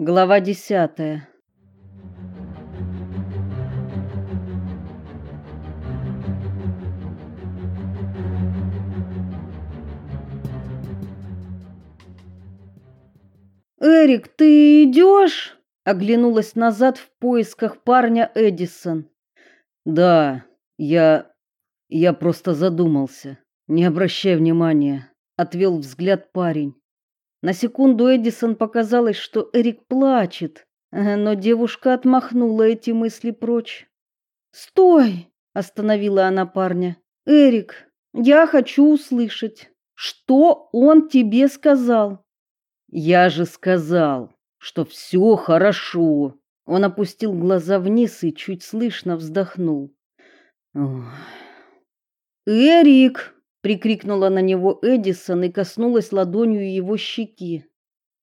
Глава десятая. Эрик, ты идешь? Оглянулась назад в поисках парня Эдисон. Да, я я просто задумался. Не обращай внимания, отвел взгляд парень. На секунду Эдисон показалось, что Эрик плачет, но девушка отмахнула эти мысли прочь. "Стой!" остановила она парня. "Эрик, я хочу услышать, что он тебе сказал?" "Я же сказал, что все хорошо". Он опустил глаза вниз и чуть слышно вздохнул. Ох. "Эрик!" Прикрикнула на него Эдисон и коснулась ладонью его щеки.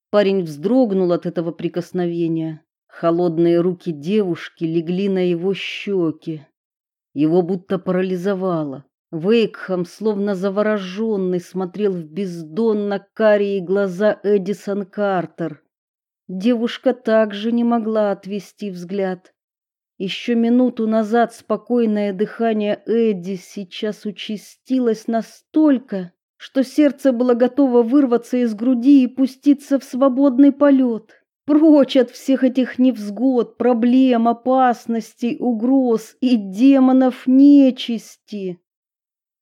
Парень вздрогнул от этого прикосновения. Холодные руки девушки легли на его щеки. Его будто парализовало. Вейкхам, словно завороженный, смотрел в бездонно карие глаза Эдисон Картер. Девушка также не могла отвести взгляд. Еще минуту назад спокойное дыхание Эдди сейчас участилось настолько, что сердце было готово вырваться из груди и пуститься в свободный полет. Прочь от всех этих невзгод, проблем, опасностей, угроз и демонов нечисти.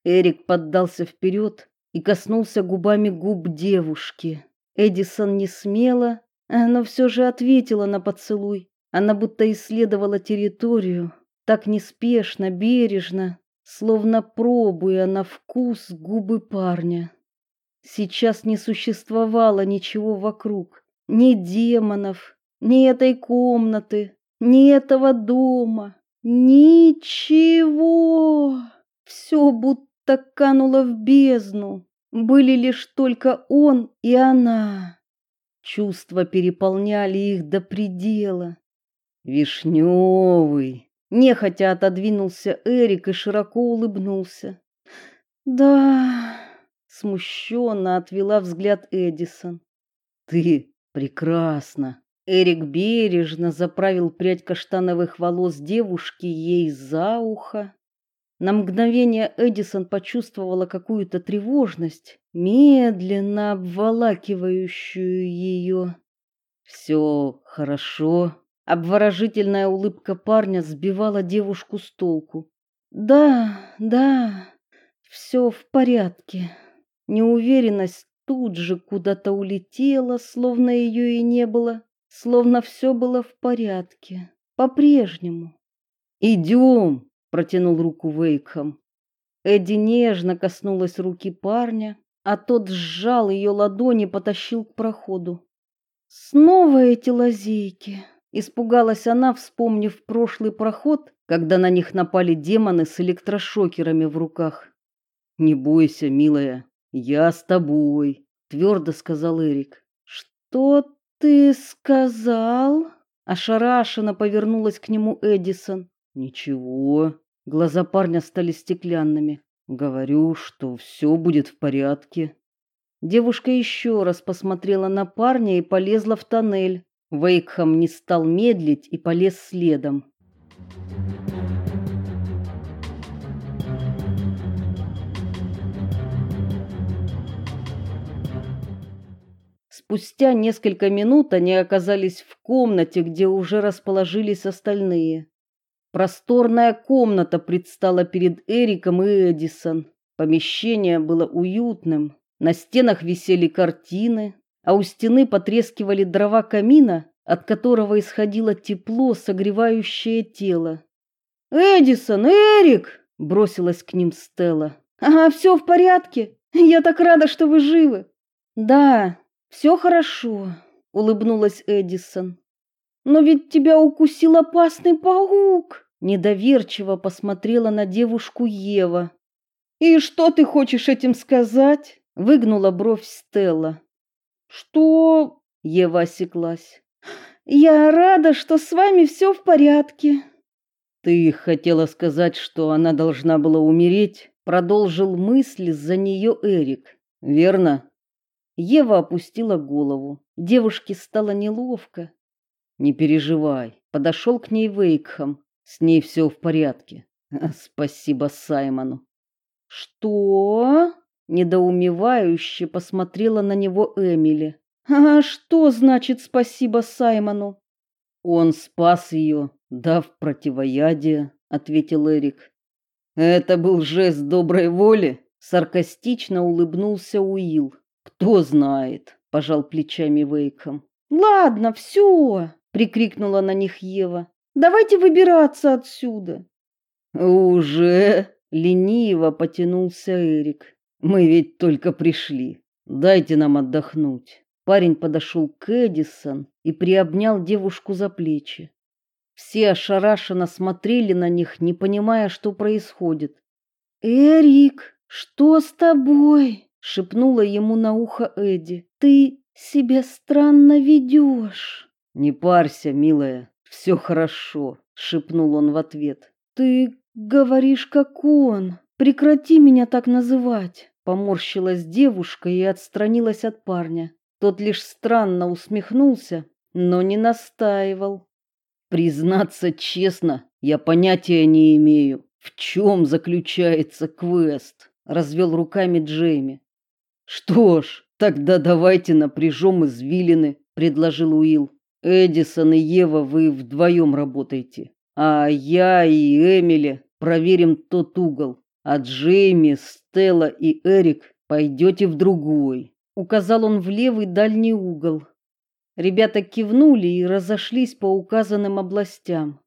Эрик поддался вперед и коснулся губами губ девушки. Эдисон не смела, но все же ответила на поцелуй. Она будто исследовала территорию, так неспешно, бережно, словно пробуя на вкус губы парня. Сейчас не существовало ничего вокруг, ни демонов, ни этой комнаты, ни этого дома, ничего. Все будто кануло в бездну. Были лишь только он и она. Чувства переполняли их до предела. Вишневый. Нехотя отодвинулся Эрик и широко улыбнулся. Да, смущенно отвела взгляд Эдисон. Ты прекрасна. Эрик бережно заправил прядь каштановых волос девушки ей за ухо. На мгновение Эдисон почувствовала какую-то тревожность, медленно обволакивающую ее. «Все хорошо, Обворожительная улыбка парня сбивала девушку с толку. Да, да, все в порядке. Неуверенность тут же куда-то улетела, словно ее и не было, словно все было в порядке, по-прежнему. «Идем!» — протянул руку Вейкхам. Эдди нежно коснулась руки парня, а тот сжал ее ладони и потащил к проходу. Снова эти лазейки. Испугалась она, вспомнив прошлый проход, когда на них напали демоны с электрошокерами в руках. Не бойся, милая, я с тобой, твердо сказал Эрик. Что ты сказал? Ошарашенно повернулась к нему Эдисон. Ничего. Глаза парня стали стеклянными. Говорю, что все будет в порядке. Девушка еще раз посмотрела на парня и полезла в тоннель, Вейкхам не стал медлить и полез следом. Спустя несколько минут они оказались в комнате, где уже расположились остальные. Просторная комната предстала перед Эриком и Эдисон. Помещение было уютным. На стенах висели картины, а у стены потрескивали дрова камина, от которого исходило тепло, согревающее тело. «Эдисон, Эрик!» – бросилась к ним Стелла. «Ага, все в порядке. Я так рада, что вы живы». «Да, все хорошо», – улыбнулась Эдисон. «Но ведь тебя укусил опасный паук!» Недоверчиво посмотрела на девушку Ева. «И что ты хочешь этим сказать?» – выгнула бровь Стелла. Что? Ева осеклась. Я рада, что с вами все в порядке. Ты хотела сказать, что она должна была умереть, продолжил мысль за нее Эрик. Верно? Ева опустила голову. Девушке стало неловко. Не переживай. Подошел к ней Вейкхам. С ней все в порядке. Спасибо Саймону. Что? Недоумевающе посмотрела на него Эмили. А что значит спасибо Саймону? Он спас ее, дав противоядие, ответил Эрик. Это был жест доброй воли, саркастично улыбнулся Уилл. Кто знает, пожал плечами Вейком. Ладно, все, прикрикнула на них Ева. Давайте выбираться отсюда. Уже лениво потянулся Эрик. Мы ведь только пришли. Дайте нам отдохнуть. Парень подошел к Эдисон и приобнял девушку за плечи. Все ошарашенно смотрели на них, не понимая, что происходит. "Эрик, что с тобой?" шепнула ему на ухо Эди. "Ты себя странно ведешь». "Не парься, милая, все хорошо", шепнул он в ответ. "Ты говоришь как он. Прекрати меня так называть", поморщилась девушка и отстранилась от парня. Тот лишь странно усмехнулся, но не настаивал. Признаться честно, я понятия не имею, в чем заключается квест, развел руками Джейми. Что ж, тогда давайте напряжем извилины, предложил Уилл. Эдисон и Ева вы вдвоем работаете, а я и Эмили проверим тот угол, а Джейми, Стелла и Эрик пойдете в другой. Указал он в левый дальний угол. Ребята кивнули и разошлись по указанным областям.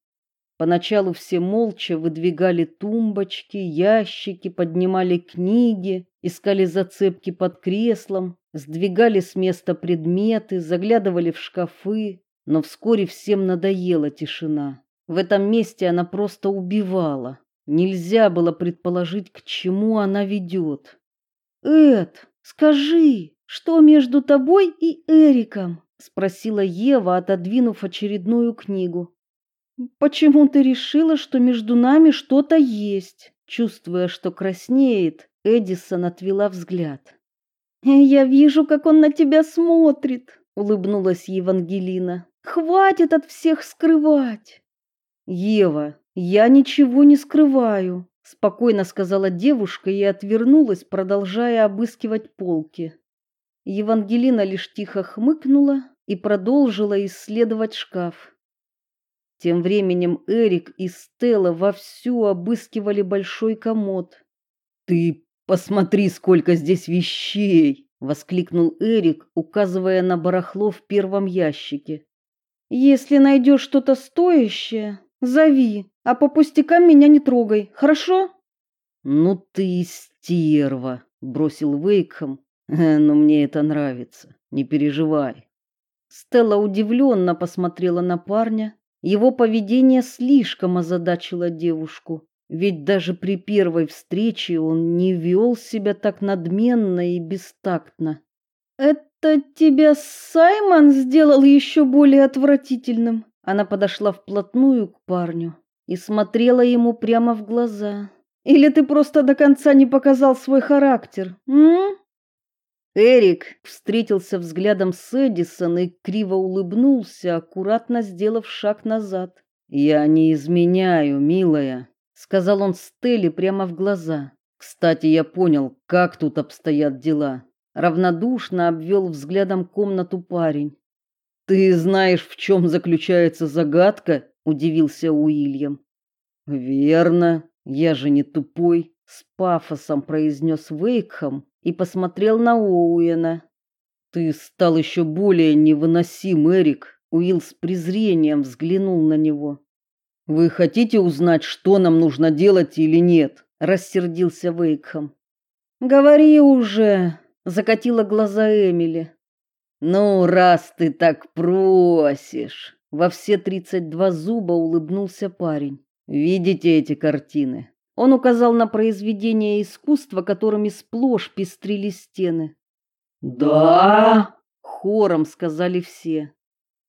Поначалу все молча выдвигали тумбочки, ящики, поднимали книги, искали зацепки под креслом, сдвигали с места предметы, заглядывали в шкафы, но вскоре всем надоела тишина. В этом месте она просто убивала. Нельзя было предположить, к чему она ведет. Эд, скажи, что между тобой и Эриком? спросила Ева, отодвинув очередную книгу. Почему ты решила, что между нами что-то есть? Чувствуя, что краснеет, Эдисон отвела взгляд. Я вижу, как он на тебя смотрит, улыбнулась Евангелина. Хватит от всех скрывать. Ева, я ничего не скрываю, спокойно сказала девушка и отвернулась, продолжая обыскивать полки. Евангелина лишь тихо хмыкнула и продолжила исследовать шкаф. Тем временем Эрик и Стелла вовсю обыскивали большой комод. Ты посмотри, сколько здесь вещей, воскликнул Эрик, указывая на барахло в первом ящике. Если найдешь что-то стоящее, зови, а по пустякам меня не трогай, хорошо? Ну ты стерва, бросил Вейкхам Э, но мне это нравится. Не переживай. Стелла удивленно посмотрела на парня. Его поведение слишком озадачило девушку, ведь даже при первой встрече он не вел себя так надменно и бестактно. Это тебя Саймон сделал еще более отвратительным. Она подошла вплотную к парню и смотрела ему прямо в глаза. Или ты просто до конца не показал свой характер? М? Эрик встретился взглядом с Эдисон и криво улыбнулся, аккуратно сделав шаг назад. "Я не изменяю, милая", сказал он Стелле прямо в глаза. "Кстати, я понял, как тут обстоят дела". Равнодушно обвел взглядом комнату парень. "Ты знаешь, в чем заключается загадка?" Удивился Уильям. "Верно, я же не тупой", с пафосом произнес Вейкхам и посмотрел на Оуэна. Ты стал еще более невыносим, Эрик. Уилл с презрением взглянул на него. Вы хотите узнать, что нам нужно делать или нет? рассердился Вейкхам. Говори уже, закатила глаза Эмили. Ну, раз ты так просишь, во все тридцать два зуба улыбнулся парень. Видите эти картины? Он указал на произведения искусства, которыми сплошь пестрили стены. "Да!" хором сказали все.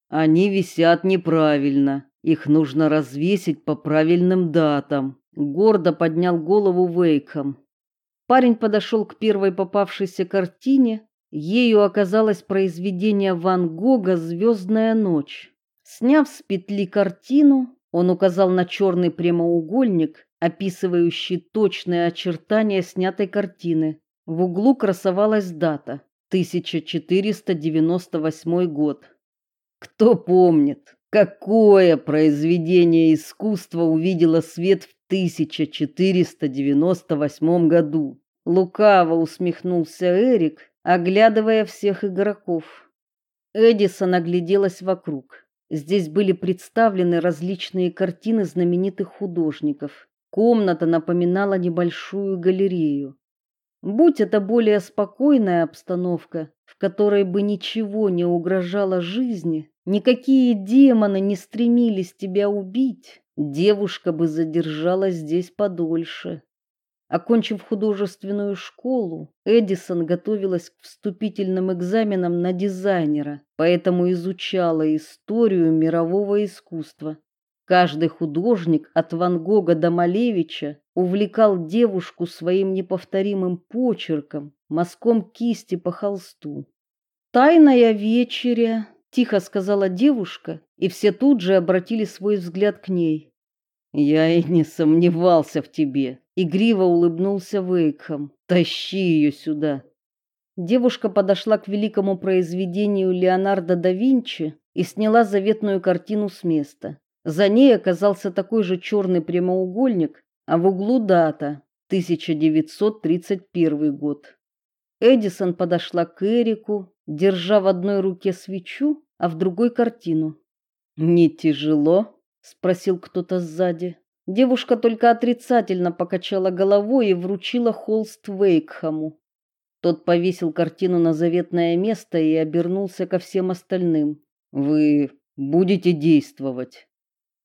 "Они висят неправильно. Их нужно развесить по правильным датам", гордо поднял голову Вейком. Парень подошел к первой попавшейся картине. Ею оказалось произведение Ван Гога Звездная ночь. Сняв с петли картину, он указал на черный прямоугольник, описывающий точные очертания снятой картины. В углу красовалась дата 1498 год. Кто помнит, какое произведение искусства увидело свет в 1498 году? Лукаво усмехнулся Эрик, оглядывая всех игроков. Эдисон огляделась вокруг. Здесь были представлены различные картины знаменитых художников. Комната напоминала небольшую галерею. Будь это более спокойная обстановка, в которой бы ничего не угрожало жизни, никакие демоны не стремились тебя убить, девушка бы задержалась здесь подольше. Окончив художественную школу, Эдисон готовилась к вступительным экзаменам на дизайнера, поэтому изучала историю мирового искусства. Каждый художник от Ван Гога до Малевича увлекал девушку своим неповторимым почерком, мазком кисти по холсту. «Тайная вечеря», — тихо сказала девушка, и все тут же обратили свой взгляд к ней. «Я и не сомневался в тебе», Игриво улыбнулся Вейкхам. Тащи ее сюда. Девушка подошла к великому произведению Леонардо да Винчи и сняла заветную картину с места. За ней оказался такой же черный прямоугольник, а в углу дата 1931 год. Эдисон подошла к Эрику, держа в одной руке свечу, а в другой картину. "Не тяжело?" Спросил кто-то сзади. Девушка только отрицательно покачала головой и вручила холст Вейкхаму. Тот повесил картину на заветное место и обернулся ко всем остальным. Вы будете действовать.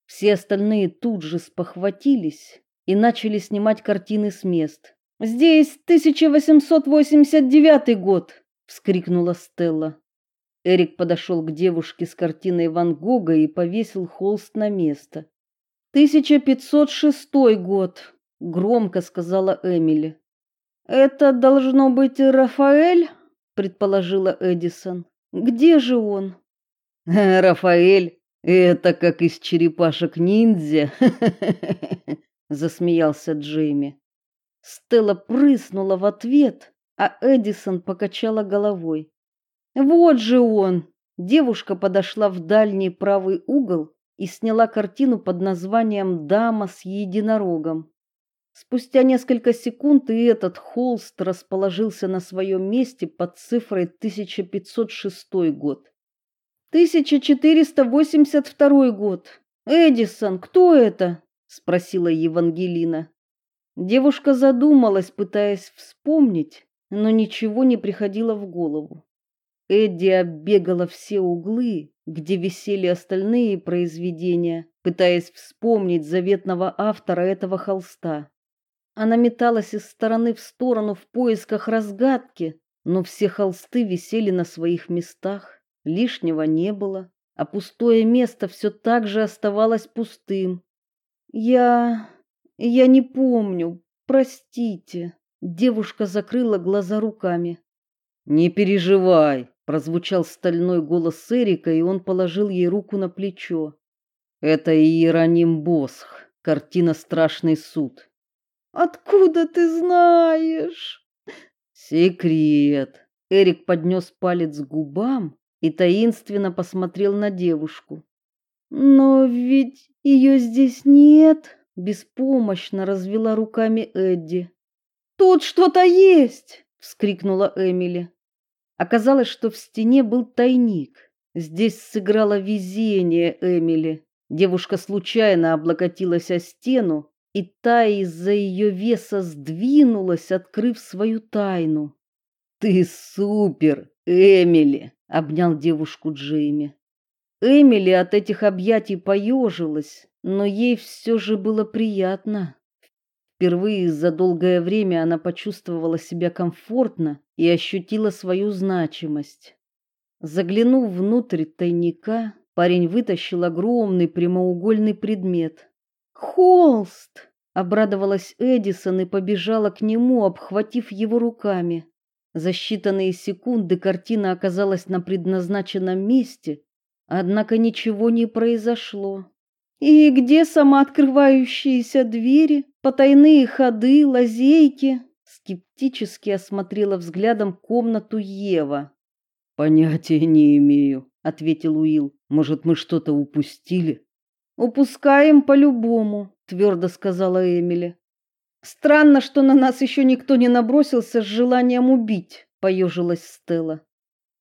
Все остальные тут же спохватились и начали снимать картины с мест. Здесь 1889 год, вскрикнула Стелла. Эрик подошел к девушке с картиной Ван Гога и повесил холст на место. 1506 год, громко сказала Эмили. Это должно быть Рафаэль, предположила Эдисон. Где же он? Рафаэль, это как из черепашек ниндзя, засмеялся Джейми. Стелла прыснула в ответ, а Эдисон покачала головой. Вот же он. Девушка подошла в дальний правый угол и сняла картину под названием Дама с единорогом. Спустя несколько секунд и этот холст расположился на своем месте под цифрой 1506 год. 1482 год. Эдисон, кто это? спросила Евангелина. Девушка задумалась, пытаясь вспомнить, но ничего не приходило в голову. Эдди оббегала все углы, где висели остальные произведения, пытаясь вспомнить заветного автора этого холста. Она металась из стороны в сторону в поисках разгадки, но все холсты висели на своих местах, лишнего не было, а пустое место все так же оставалось пустым. Я я не помню, простите. Девушка закрыла глаза руками. Не переживай, прозвучал стальной голос Эрика, и он положил ей руку на плечо. Это Иероним Босх, картина Страшный суд. Откуда ты знаешь? Секрет. Эрик поднес палец к губам и таинственно посмотрел на девушку. Но ведь ее здесь нет, беспомощно развела руками Эдди. Тут что-то есть, вскрикнула Эмили. Оказалось, что в стене был тайник. Здесь сыграло везение Эмили. Девушка случайно облокотилась о стену, и та из-за ее веса сдвинулась, открыв свою тайну. Ты супер, Эмили, обнял девушку Джейми. Эмили от этих объятий поежилась, но ей все же было приятно. Впервые за долгое время она почувствовала себя комфортно и ощутила свою значимость. Заглянув внутрь тайника, парень вытащил огромный прямоугольный предмет. "Холст!" обрадовалась Эдисон и побежала к нему, обхватив его руками. За считанные секунды картина оказалась на предназначенном месте, Однако ничего не произошло. И где самооткрывающиеся двери, потайные ходы, лазейки? Скептически осмотрела взглядом комнату Ева. Понятия не имею, ответил Уилл. Может, мы что-то упустили? Упускаем по-любому, твердо сказала Эмили. Странно, что на нас еще никто не набросился с желанием убить, поежилась Стелла.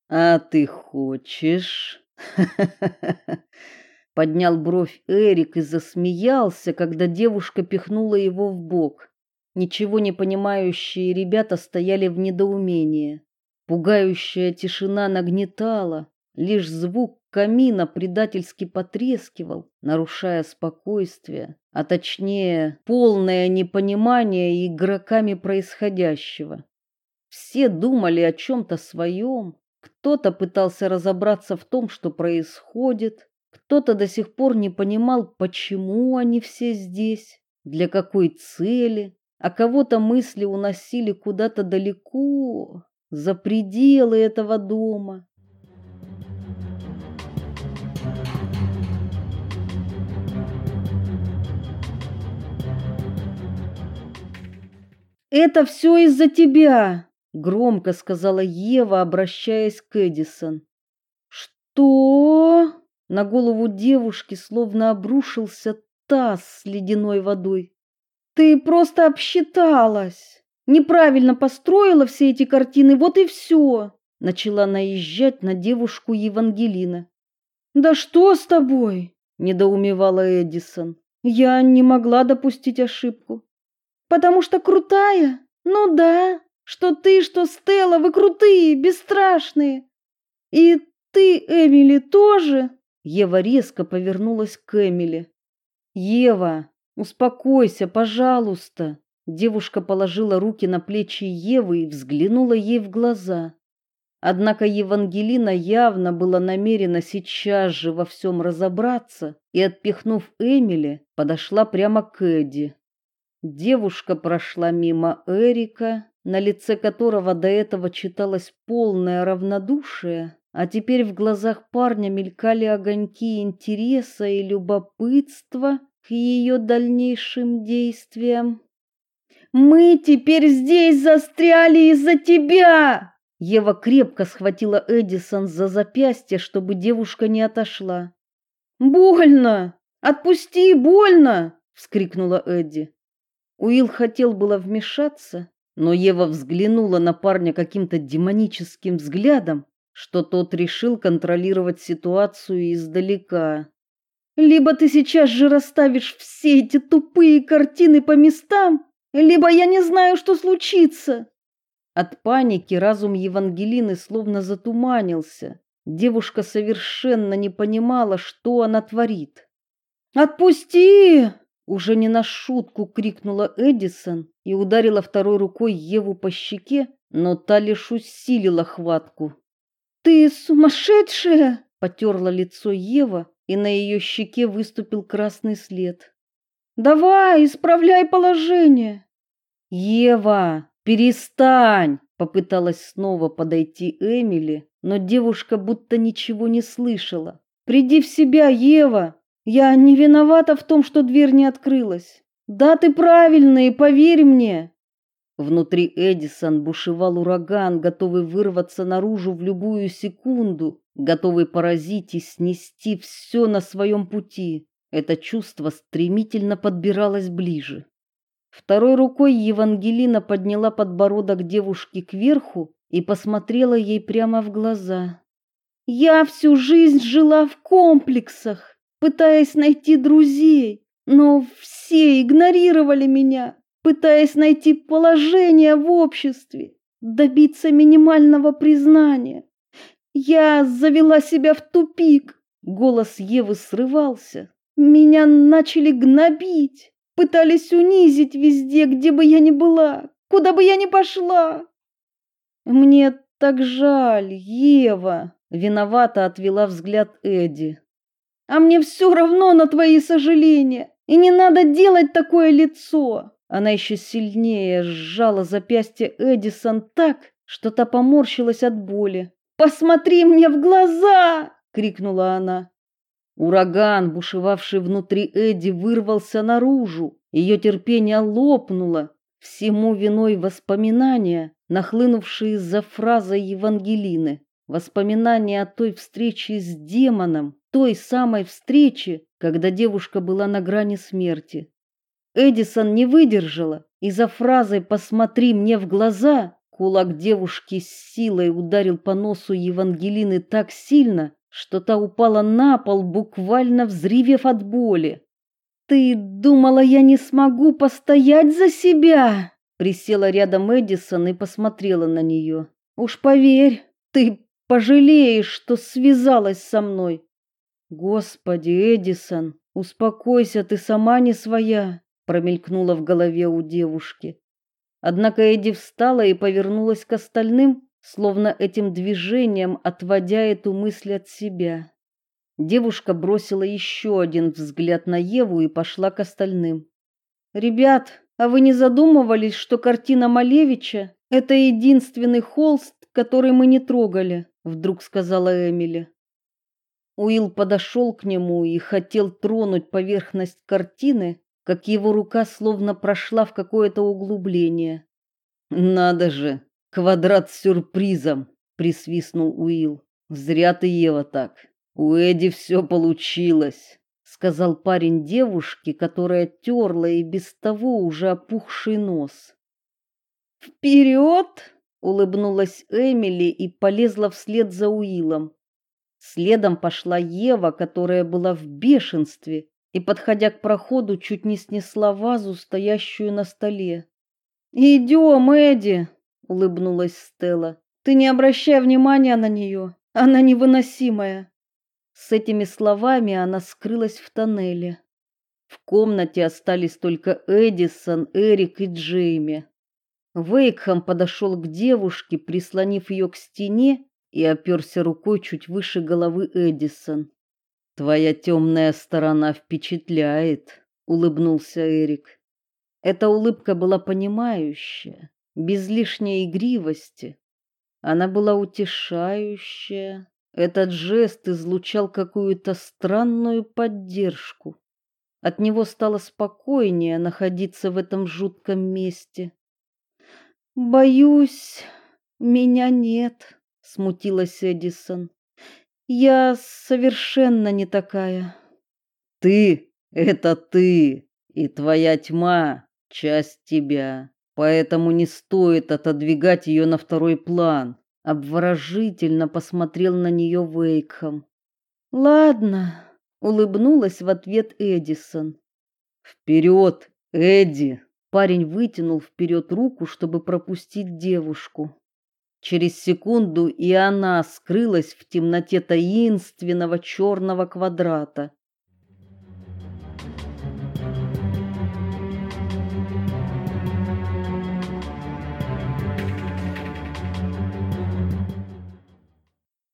А ты хочешь? Поднял бровь Эрик и засмеялся, когда девушка пихнула его в бок. Ничего не понимающие ребята стояли в недоумении. Пугающая тишина нагнетала, лишь звук камина предательски потрескивал, нарушая спокойствие, а точнее, полное непонимание игроками происходящего. Все думали о чем то своем, кто-то пытался разобраться в том, что происходит, кто-то до сих пор не понимал, почему они все здесь, для какой цели, а кого-то мысли уносили куда-то далеко, за пределы этого дома. Это все из-за тебя, громко сказала Ева, обращаясь к Эдисон. Что? На голову девушки словно обрушился таз с ледяной водой. Ты просто обсчиталась. Неправильно построила все эти картины, вот и все. Начала наезжать на девушку Евангелина. Да что с тобой? недоумевала Эдисон. Я не могла допустить ошибку. Потому что крутая? Ну да, что ты, что Стелла, вы крутые, бесстрашные. И ты, Эмили, тоже? Ева резко повернулась к Эмили. Ева, успокойся, пожалуйста. Девушка положила руки на плечи Евы и взглянула ей в глаза. Однако Евангелина явно была намерена сейчас же во всем разобраться и, отпихнув Эмили, подошла прямо к Эдди. Девушка прошла мимо Эрика, на лице которого до этого читалось полное равнодушие, а теперь в глазах парня мелькали огоньки интереса и любопытства к ее дальнейшим действиям. Мы теперь здесь застряли из-за тебя. Ева крепко схватила Эдисон за запястье, чтобы девушка не отошла. Больно! Отпусти, больно, вскрикнула Эдди. Уилл хотел было вмешаться, но Ева взглянула на парня каким-то демоническим взглядом, что тот решил контролировать ситуацию издалека. Либо ты сейчас же расставишь все эти тупые картины по местам, либо я не знаю, что случится. От паники разум Евангелины словно затуманился. Девушка совершенно не понимала, что она творит. Отпусти! Уже не на шутку крикнула Эдисон и ударила второй рукой Еву по щеке, но та лишь усилила хватку. Ты сумасшедшая, потерла лицо Ева, и на ее щеке выступил красный след. Давай, исправляй положение. Ева, перестань, попыталась снова подойти Эмили, но девушка будто ничего не слышала. Приди в себя, Ева. Я не виновата в том, что дверь не открылась. Да ты правильный, поверь мне. Внутри Эдисон бушевал ураган, готовый вырваться наружу в любую секунду, готовый поразить и снести все на своем пути. Это чувство стремительно подбиралось ближе. Второй рукой Евангелина подняла подбородок девушки кверху и посмотрела ей прямо в глаза. Я всю жизнь жила в комплексах, пытаясь найти друзей, но все игнорировали меня, пытаясь найти положение в обществе, добиться минимального признания. Я завела себя в тупик. Голос Евы срывался. Меня начали гнобить, пытались унизить везде, где бы я ни была, куда бы я ни пошла. Мне так жаль, Ева, виновато отвела взгляд Эди. А мне все равно на твои сожаления, и не надо делать такое лицо. Она еще сильнее сжала запястье Эдисон так, что та поморщилась от боли. Посмотри мне в глаза. крикнула она. Ураган, бушевавший внутри Эдди, вырвался наружу. Ее терпение лопнуло. Всему виной воспоминания, нахлынувшие из-за фразы Евангелины. Воспоминания о той встрече с демоном, той самой встрече, когда девушка была на грани смерти. Эдисон не выдержала и за фразой «посмотри мне в глаза» кулак девушки с силой ударил по носу Евангелины так сильно, что та упала на пол, буквально взревев от боли. «Ты думала, я не смогу постоять за себя?» Присела рядом Эдисон и посмотрела на нее. «Уж поверь, ты пожалеешь, что связалась со мной». «Господи, Эдисон, успокойся, ты сама не своя промелькнуло в голове у девушки. Однако Эдди встала и повернулась к остальным, словно этим движением отводя эту мысль от себя. Девушка бросила еще один взгляд на Еву и пошла к остальным. Ребят, а вы не задумывались, что картина Малевича это единственный холст, который мы не трогали, вдруг сказала Эмили. Уилл подошел к нему и хотел тронуть поверхность картины, как его рука словно прошла в какое-то углубление. Надо же, квадрат с сюрпризом, присвистнул Уилл. Зря ты, Ева, так. У Эди все получилось, сказал парень девушке, которая терла и без того уже опухший нос. Вперед! улыбнулась Эмили и полезла вслед за Уиллом. Следом пошла Ева, которая была в бешенстве и, подходя к проходу, чуть не снесла вазу, стоящую на столе. «Идем, Эдди!» — улыбнулась Стелла. «Ты не обращай внимания на нее, она невыносимая!» С этими словами она скрылась в тоннеле. В комнате остались только Эдисон, Эрик и Джейми. Вейкхам подошел к девушке, прислонив ее к стене и оперся рукой чуть выше головы Эдисон. Твоя темная сторона впечатляет, улыбнулся Эрик. Эта улыбка была понимающая, без лишней игривости. Она была утешающая. Этот жест излучал какую-то странную поддержку. От него стало спокойнее находиться в этом жутком месте. Боюсь, меня нет, смутилась Эдисон. Я совершенно не такая. Ты это ты, и твоя тьма часть тебя. Поэтому не стоит отодвигать ее на второй план. Обворожительно посмотрел на нее Вейкхам. Ладно, улыбнулась в ответ Эдисон. Вперед, Эдди. Парень вытянул вперед руку, чтобы пропустить девушку. Через секунду и она скрылась в темноте таинственного черного квадрата.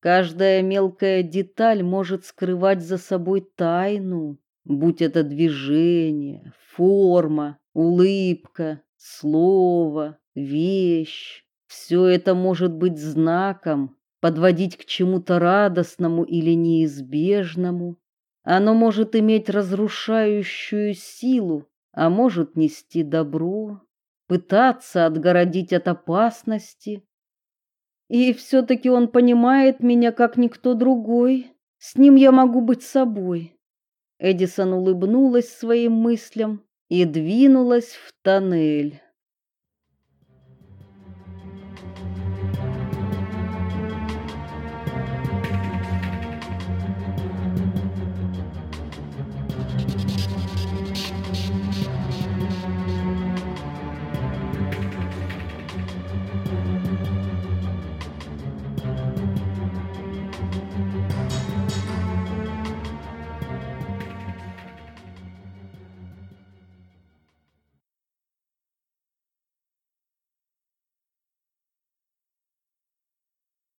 Каждая мелкая деталь может скрывать за собой тайну, будь это движение, форма, улыбка, слово, вещь. Все это может быть знаком, подводить к чему-то радостному или неизбежному. Оно может иметь разрушающую силу, а может нести добро, пытаться отгородить от опасности. И все таки он понимает меня как никто другой. С ним я могу быть собой. Эдисон улыбнулась своим мыслям и двинулась в тоннель.